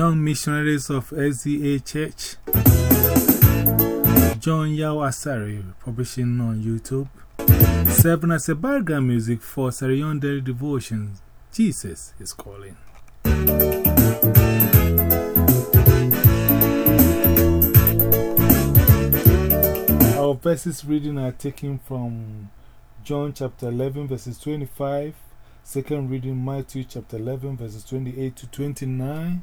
Young Missionaries of SDA Church. John Yao Asari, publishing on YouTube. Serving as a background music for Sarah Young Daily. Jesus is calling. Our verses reading are taken from John chapter 11, verses 25. Second reading, Matthew chapter 11, verses 28 to 29.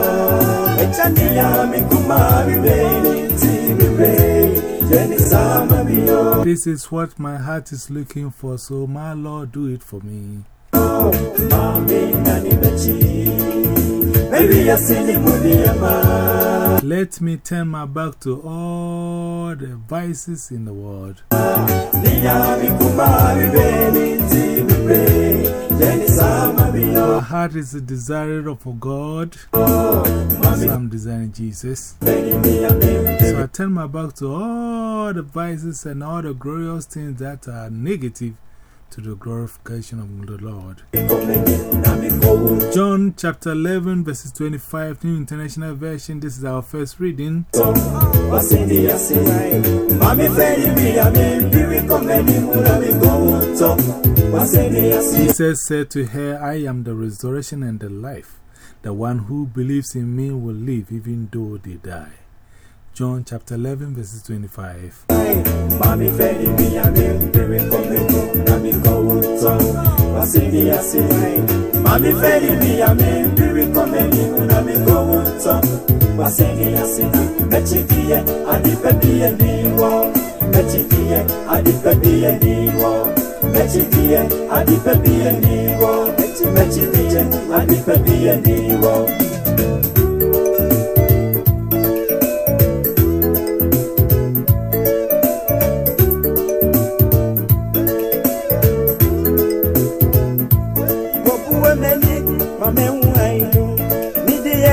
This is what my heart is looking for, so my Lord, do it for me. Mami nani mechi Baby yasini budiyama Let me turn my back to all the vices in the world. My heart is a desire for God, so I'm desiring Jesus. So I turn my back to all the vices and all the glorious things that are negative to the glorification of the Lord. John chapter 11, verses 25, New International Version. This is our first reading. Jesus said to her, I am the resurrection and the life. The one who believes in me will live even though they die. John chapter 11, verses 25. Mami feni niyami Biwi komeni mulami gowuto Wasindi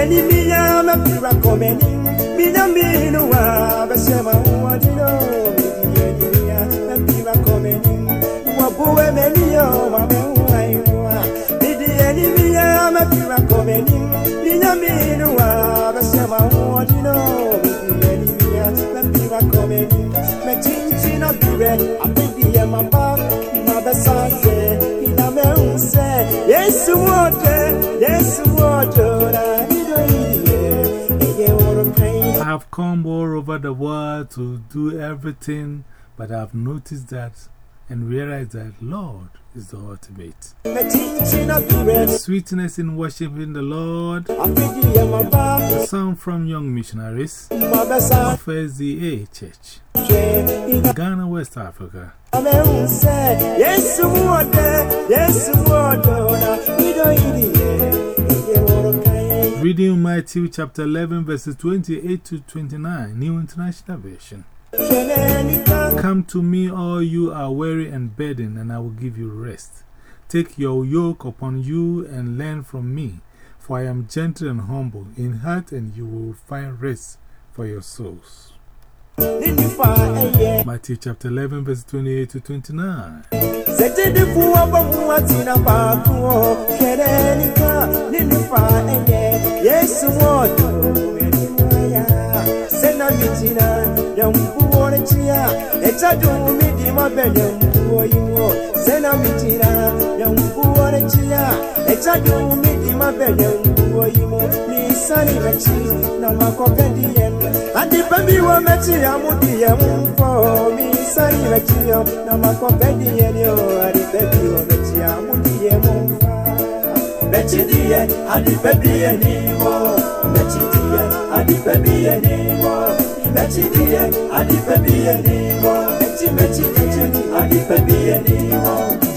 Midi yeni miya mepira komeni Minya minu wa besema uadino Midi yeni miya mepira komeni Wobuwe meni yo mame uailu Midi yeni miya mepira komeni Minya minu wa besema uadino Midi yeni miya mepira komeni Mechinchina biwe apidi ye mamba Mabesaze ina meunse Yesu wote, Yesu wote Na have come all over the world to do everything, but I have noticed that and realized that Lord is the ultimate. Sweetness in worshiping the Lord. A song from Young Missionaries of SDA Church, Ghana, West Africa. meunse Reading Matthew chapter 11, verses 28 to 29, New International Version. Come to me, all you are weary and burdened, and I will give you rest. Take your yoke upon you and learn from me, for I am gentle and humble in heart, and you will find rest for your souls. Matthew chapter 11, verses 28 to 29. Sete fuwa bamuwa tina pakuo Kerenika ninifa eye Yesu woto Menimaya Sena mitina Ya mpuo nechia Echa jumi di mabele mpuo imo Sena mitina Ya mpuo nechia Echa jumi di mabele mpuo imo Nisani mechi Na makopendi yen Adi pembi wa mechi ya mudi ya mpo Misani mechi yo Na makopendi yen yo Adi pembi wa mechi ya mudi ya mpo Mechidiye, adipebiye niwo. Mechidiye, adipebiye niwo. Mechidiye, adipebiye niwo. Mechi, mechi, mechi, adipebiye niwo.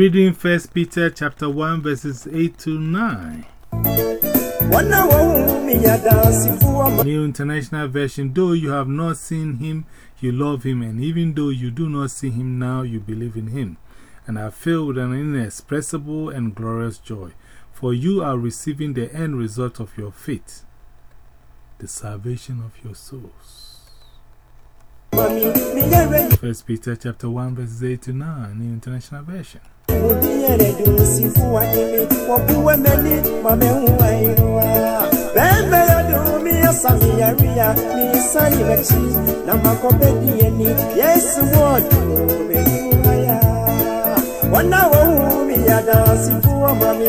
Reading 1 Peter chapter 1 verses 8 to 9. New International Version Though you have not seen him, you love him, and even though you do not see him now, you believe in him, and are filled with an inexpressible and glorious joy, for you are receiving the end result of your faith, the salvation of your souls. First Peter chapter 1 verses 8 to 9, New International Version. Wana wo mi ya da sifu mami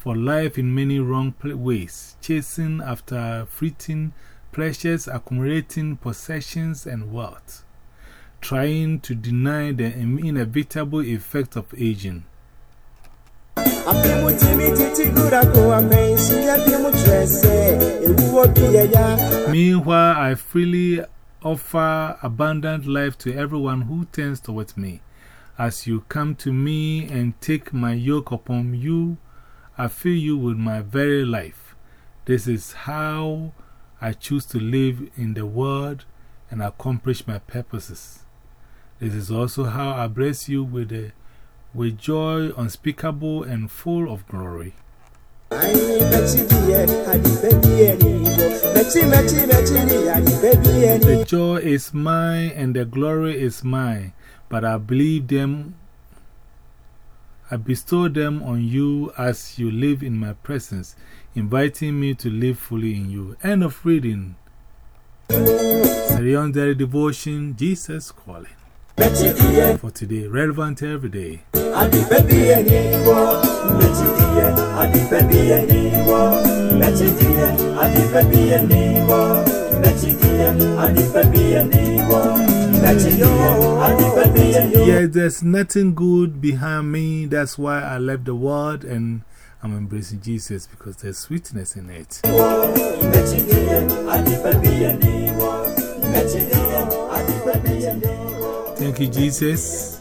for life in many wrong ways, chasing after fleeting pleasures, accumulating possessions and wealth, trying to deny the inevitable effect of aging. Meanwhile, I freely offer abundant life to everyone who turns towards me. As you come to me and take my yoke upon you, I fill you with my very life. This is how I choose to live in the world and accomplish my purposes. This is also how I bless you with, a, with joy unspeakable and full of glory. The joy is mine and the glory is mine, but I believe them, I bestow them on you as you live in my presence, inviting me to live fully in you. End of reading. Daily Devotion, Jesus Calling. For today, relevant every day. Yeah, there's nothing good behind me. That's why I left the world and I'm embracing Jesus because there's sweetness in it. Thank you, Jesus.